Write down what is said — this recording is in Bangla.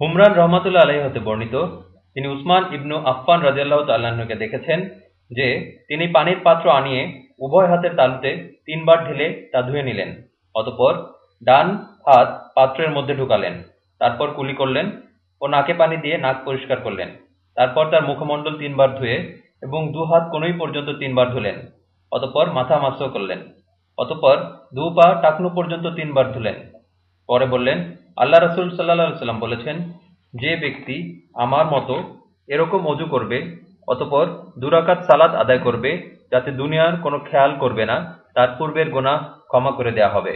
হুমরান রহমাতুল্লাহ আলাহি হতে বর্ণিত, তিনি উসমান ইবনু আফফান রাজিয়াল্লাহ তাল্লাহ্নকে দেখেছেন যে তিনি পানির পাত্র আনিয়ে উভয় হাতের তালুতে তিনবার ঢেলে তা ধুয়ে নিলেন, অতপর ডান হাত পাত্রের মধ্যে ঢুকালেন, তারপর কুলি করলেন ও নাকে পানি দিয়ে নাক পরিষ্কার করলেন, তারপর তার মুখমণ্ডল তিনবার ধুয়ে এবং দু হাত কোনোই পর্যন্ত তিনবার ধুলেন, অতপর মাথা মাস্য করলেন, অতপর দু পা টাকনু পর্যন্ত তিনবার ধুলেন পরে বললেন, আল্লাহ রসুল সাল্লা সাল্লাম বলেছেন, যে ব্যক্তি আমার মতো এরকম অজু করবে, অতপর দুরাকাত সালাত আদায় করবে, যাতে দুনিয়ার কোনো খেয়াল করবে না, তার পূর্বের গোনা ক্ষমা করে দেয়া হবে।